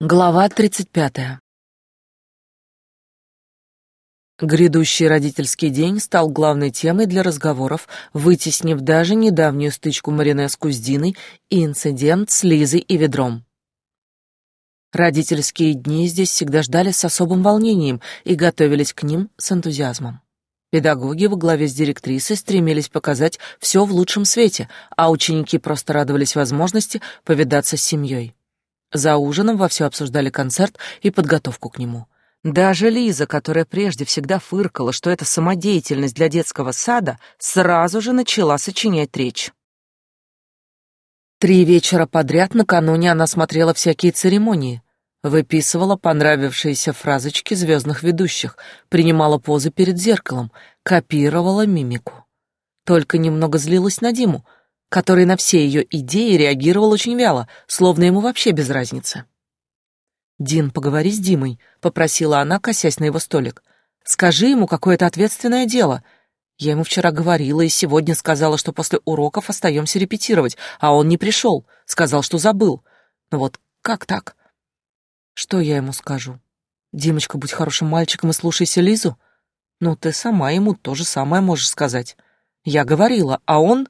Глава 35. Грядущий родительский день стал главной темой для разговоров, вытеснив даже недавнюю стычку Маринеску с Диной и инцидент с Лизой и ведром. Родительские дни здесь всегда ждали с особым волнением и готовились к ним с энтузиазмом. Педагоги во главе с директрисой стремились показать все в лучшем свете, а ученики просто радовались возможности повидаться с семьей. За ужином вовсю обсуждали концерт и подготовку к нему. Даже Лиза, которая прежде всегда фыркала, что это самодеятельность для детского сада, сразу же начала сочинять речь. Три вечера подряд накануне она смотрела всякие церемонии, выписывала понравившиеся фразочки звездных ведущих, принимала позы перед зеркалом, копировала мимику. Только немного злилась на Диму — который на все ее идеи реагировал очень вяло, словно ему вообще без разницы. «Дин, поговори с Димой», — попросила она, косясь на его столик. «Скажи ему какое-то ответственное дело. Я ему вчера говорила и сегодня сказала, что после уроков остаемся репетировать, а он не пришел, сказал, что забыл. Ну вот как так?» «Что я ему скажу? Димочка, будь хорошим мальчиком и слушайся Лизу? Ну, ты сама ему то же самое можешь сказать. Я говорила, а он...»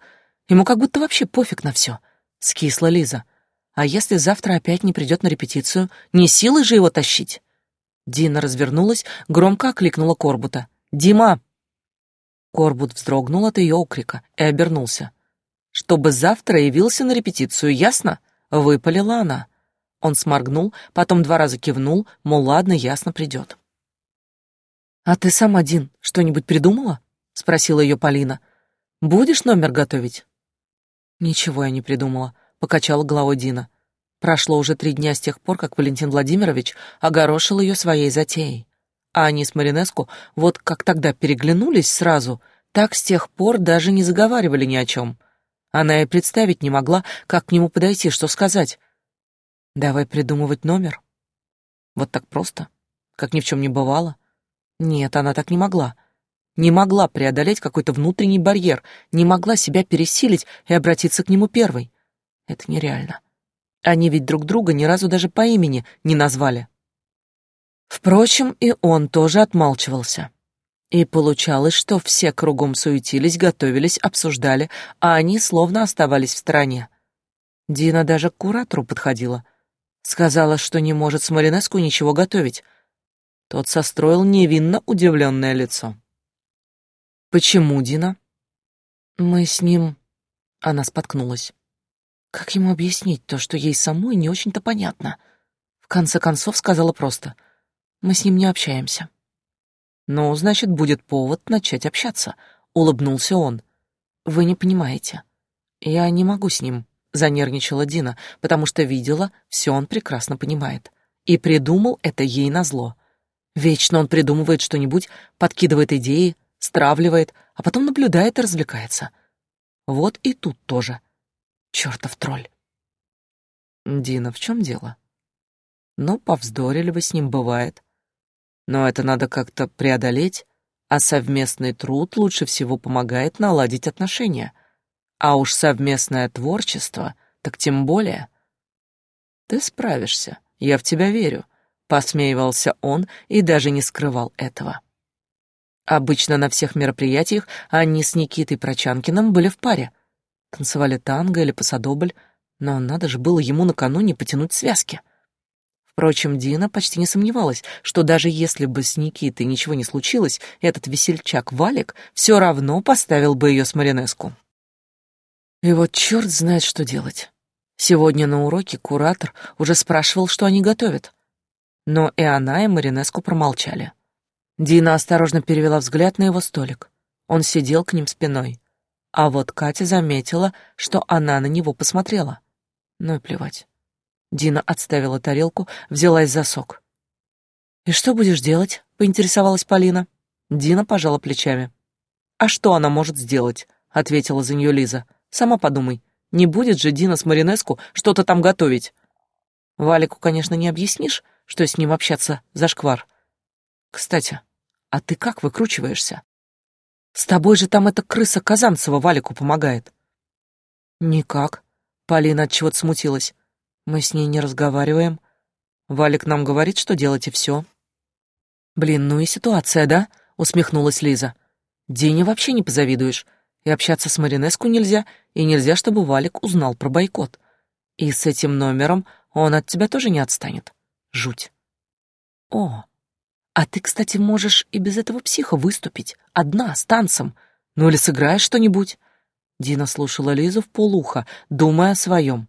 Ему как будто вообще пофиг на все. Скисла Лиза. А если завтра опять не придет на репетицию, не силой же его тащить? Дина развернулась, громко окликнула Корбута. «Дима!» Корбут вздрогнул от ее окрика и обернулся. «Чтобы завтра явился на репетицию, ясно?» — выпалила она. Он сморгнул, потом два раза кивнул, мол, ладно, ясно, придет. «А ты сам один что-нибудь придумала?» — спросила ее Полина. «Будешь номер готовить?» «Ничего я не придумала», — покачала головой Дина. Прошло уже три дня с тех пор, как Валентин Владимирович огорошил ее своей затеей. А они с Маринеску вот как тогда переглянулись сразу, так с тех пор даже не заговаривали ни о чем. Она и представить не могла, как к нему подойти, что сказать. «Давай придумывать номер». Вот так просто, как ни в чем не бывало. Нет, она так не могла не могла преодолеть какой-то внутренний барьер, не могла себя пересилить и обратиться к нему первой. Это нереально. Они ведь друг друга ни разу даже по имени не назвали. Впрочем, и он тоже отмалчивался. И получалось, что все кругом суетились, готовились, обсуждали, а они словно оставались в стороне. Дина даже к куратору подходила. Сказала, что не может с Маринеску ничего готовить. Тот состроил невинно удивленное лицо. Почему, Дина? Мы с ним... Она споткнулась. Как ему объяснить то, что ей самой не очень-то понятно? В конце концов сказала просто. Мы с ним не общаемся. Ну, значит, будет повод начать общаться. Улыбнулся он. Вы не понимаете. Я не могу с ним, занервничала Дина, потому что видела, все он прекрасно понимает. И придумал это ей назло. Вечно он придумывает что-нибудь, подкидывает идеи, стравливает, а потом наблюдает и развлекается. Вот и тут тоже. Чёртов тролль. Дина, в чем дело? Ну, повздорили вы с ним, бывает. Но это надо как-то преодолеть, а совместный труд лучше всего помогает наладить отношения. А уж совместное творчество, так тем более. Ты справишься, я в тебя верю, посмеивался он и даже не скрывал этого. Обычно на всех мероприятиях они с Никитой Прочанкиным были в паре. Танцевали танго или посадобль, но надо же было ему накануне потянуть связки. Впрочем, Дина почти не сомневалась, что даже если бы с Никитой ничего не случилось, этот весельчак Валик все равно поставил бы ее с Маринеску. И вот черт знает, что делать. Сегодня на уроке куратор уже спрашивал, что они готовят. Но и она, и Маринеску промолчали. Дина осторожно перевела взгляд на его столик. Он сидел к ним спиной. А вот Катя заметила, что она на него посмотрела. Ну и плевать. Дина отставила тарелку, взялась за сок. «И что будешь делать?» — поинтересовалась Полина. Дина пожала плечами. «А что она может сделать?» — ответила за нее Лиза. «Сама подумай. Не будет же Дина с Маринеску что-то там готовить. Валику, конечно, не объяснишь, что с ним общаться за шквар. Кстати, а ты как выкручиваешься? С тобой же там эта крыса Казанцева Валику помогает. Никак. Полина от чего-то смутилась. Мы с ней не разговариваем. Валик нам говорит, что делать и все. Блин, ну и ситуация, да? Усмехнулась Лиза. Дине вообще не позавидуешь. И общаться с Маринеску нельзя, и нельзя, чтобы Валик узнал про бойкот. И с этим номером он от тебя тоже не отстанет. Жуть. О, а ты, кстати, можешь и без этого психа выступить. Одна, с танцем. Ну или сыграешь что-нибудь. Дина слушала Лизу в полуха, думая о своем.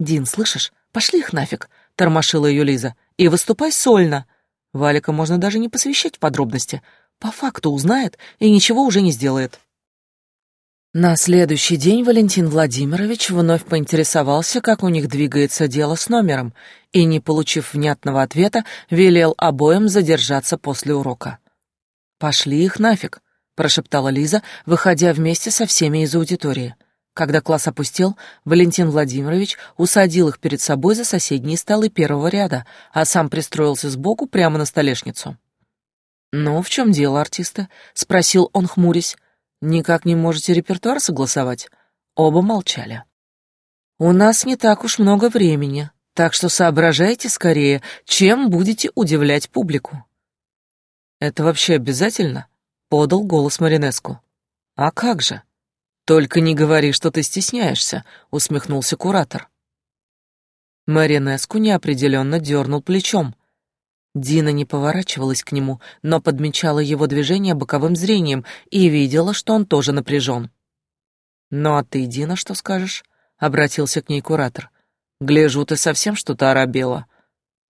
«Дин, слышишь? Пошли их нафиг!» — тормошила ее Лиза. «И выступай сольно!» Валика можно даже не посвящать в подробности. По факту узнает и ничего уже не сделает. На следующий день Валентин Владимирович вновь поинтересовался, как у них двигается дело с номером, и, не получив внятного ответа, велел обоим задержаться после урока. «Пошли их нафиг», — прошептала Лиза, выходя вместе со всеми из аудитории. Когда класс опустел, Валентин Владимирович усадил их перед собой за соседние столы первого ряда, а сам пристроился сбоку прямо на столешницу. «Ну, в чем дело, артисты?» — спросил он, хмурясь. Никак не можете репертуар согласовать? Оба молчали. У нас не так уж много времени, так что соображайте скорее, чем будете удивлять публику. Это вообще обязательно? подал голос Маринеску. А как же? Только не говори, что ты стесняешься, усмехнулся куратор. Маринеску неопределенно дернул плечом. Дина не поворачивалась к нему, но подмечала его движение боковым зрением и видела, что он тоже напряжен. «Ну а ты, Дина, что скажешь?» — обратился к ней куратор. «Гляжу, ты совсем что-то оробела».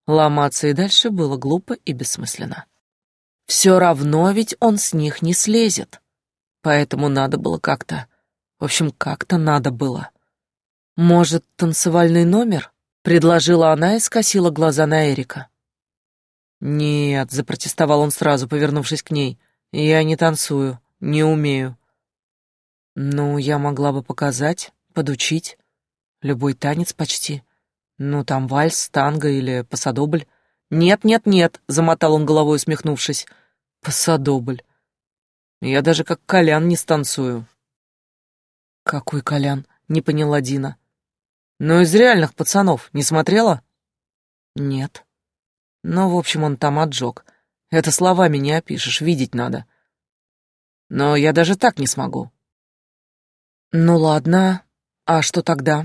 Ломаться и дальше было глупо и бессмысленно. Все равно ведь он с них не слезет. Поэтому надо было как-то... В общем, как-то надо было. «Может, танцевальный номер?» — предложила она и скосила глаза на Эрика. «Нет», — запротестовал он сразу, повернувшись к ней, — «я не танцую, не умею». «Ну, я могла бы показать, подучить. Любой танец почти. Ну, там вальс, танго или пасадобль». «Нет, нет, нет», — замотал он головой, усмехнувшись. «Пасадобль. Я даже как Колян не станцую». «Какой Колян?» — не поняла Дина. «Ну, из реальных пацанов. Не смотрела?» «Нет». Ну, в общем, он там отжег. Это словами не опишешь, видеть надо. Но я даже так не смогу. Ну ладно, а что тогда?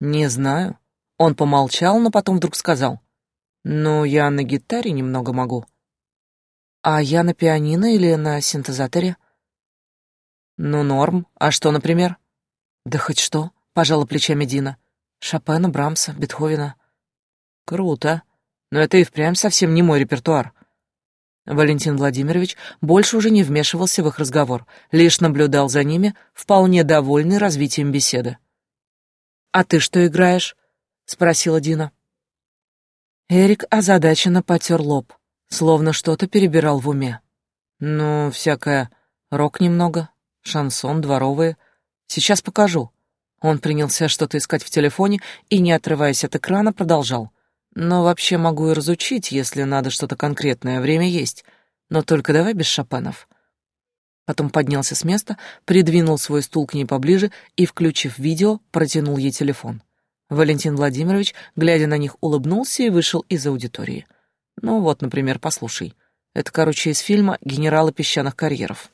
Не знаю. Он помолчал, но потом вдруг сказал. Ну, я на гитаре немного могу. А я на пианино или на синтезаторе? Ну, норм. А что, например? Да хоть что, пожала плечами Дина. Шопена, Брамса, Бетховена. Круто но это и впрямь совсем не мой репертуар. Валентин Владимирович больше уже не вмешивался в их разговор, лишь наблюдал за ними, вполне довольный развитием беседы. «А ты что играешь?» — спросила Дина. Эрик озадаченно потер лоб, словно что-то перебирал в уме. «Ну, всякое. Рок немного, шансон, дворовые. Сейчас покажу». Он принялся что-то искать в телефоне и, не отрываясь от экрана, продолжал. Но вообще могу и разучить, если надо что-то конкретное, время есть. Но только давай без Шопенов. Потом поднялся с места, придвинул свой стул к ней поближе и, включив видео, протянул ей телефон. Валентин Владимирович, глядя на них, улыбнулся и вышел из аудитории. Ну вот, например, послушай. Это, короче, из фильма «Генералы песчаных карьеров».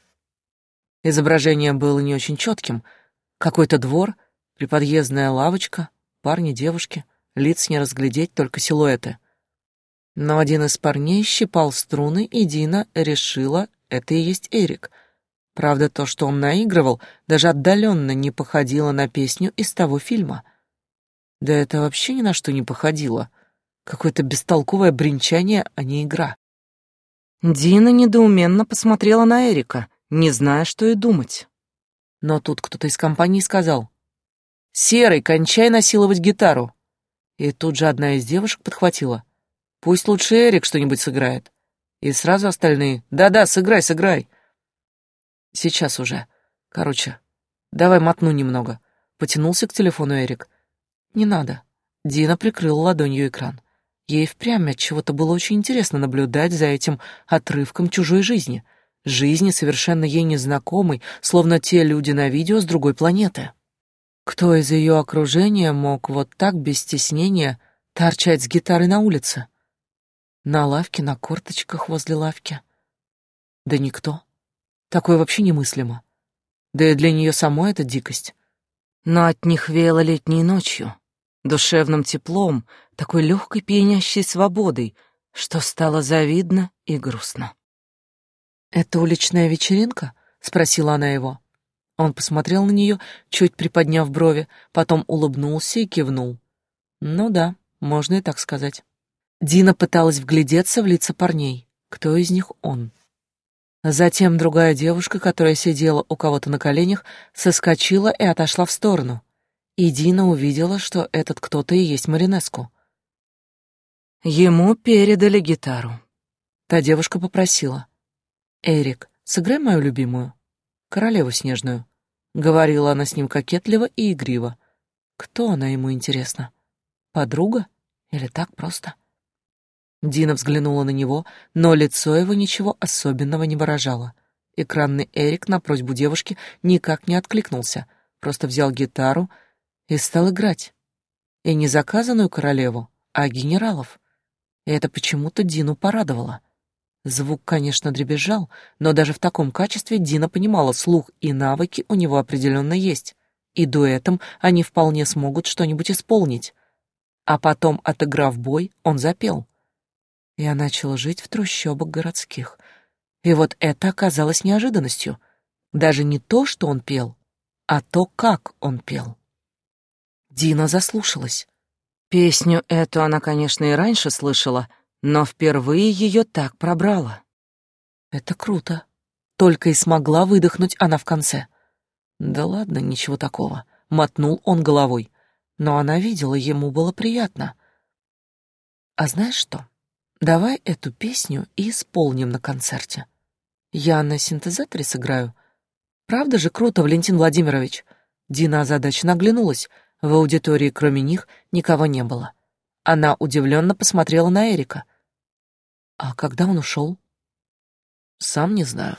Изображение было не очень четким. Какой-то двор, приподъездная лавочка, парни, девушки — лиц не разглядеть, только силуэты. Но один из парней щипал струны, и Дина решила, это и есть Эрик. Правда, то, что он наигрывал, даже отдаленно не походило на песню из того фильма. Да это вообще ни на что не походило. Какое-то бестолковое бренчание, а не игра. Дина недоуменно посмотрела на Эрика, не зная, что и думать. Но тут кто-то из компании сказал. «Серый, кончай насиловать гитару!» И тут же одна из девушек подхватила. «Пусть лучше Эрик что-нибудь сыграет». И сразу остальные. «Да-да, сыграй, сыграй». «Сейчас уже. Короче, давай мотну немного». Потянулся к телефону Эрик. «Не надо». Дина прикрыла ладонью экран. Ей впрямь от чего-то было очень интересно наблюдать за этим отрывком чужой жизни. Жизни, совершенно ей незнакомой, словно те люди на видео с другой планеты. Кто из ее окружения мог вот так без стеснения торчать с гитарой на улице. На лавке, на корточках возле лавки. Да никто. Такое вообще немыслимо. Да и для нее самой это дикость. Но от них веяло летней ночью, душевным теплом, такой легкой пьянящей свободой, что стало завидно и грустно. «Это уличная вечеринка?» — спросила она его. Он посмотрел на нее, чуть приподняв брови, потом улыбнулся и кивнул. «Ну да, можно и так сказать». Дина пыталась вглядеться в лица парней. Кто из них он? Затем другая девушка, которая сидела у кого-то на коленях, соскочила и отошла в сторону. И Дина увидела, что этот кто-то и есть Маринеску. Ему передали гитару. Та девушка попросила. «Эрик, сыграй мою любимую, королеву снежную», — говорила она с ним кокетливо и игриво. Кто она ему, интересно? Подруга? Или так просто? Дина взглянула на него, но лицо его ничего особенного не выражало. Экранный Эрик на просьбу девушки никак не откликнулся, просто взял гитару и стал играть. И не заказанную королеву, а генералов. И это почему-то Дину порадовало. Звук, конечно, дребезжал, но даже в таком качестве Дина понимала, слух и навыки у него определенно есть. И дуэтом они вполне смогут что-нибудь исполнить. А потом, отыграв бой, он запел. Я начал жить в трущобах городских. И вот это оказалось неожиданностью. Даже не то, что он пел, а то, как он пел. Дина заслушалась. Песню эту она, конечно, и раньше слышала, но впервые ее так пробрала. Это круто. Только и смогла выдохнуть она в конце. Да ладно, ничего такого. Мотнул он головой. Но она видела, ему было приятно. А знаешь что? Давай эту песню и исполним на концерте. Я на синтезаторе сыграю. Правда же круто, Валентин Владимирович? Дина озадаченно оглянулась. В аудитории, кроме них, никого не было. Она удивленно посмотрела на Эрика. А когда он ушел? Сам не знаю.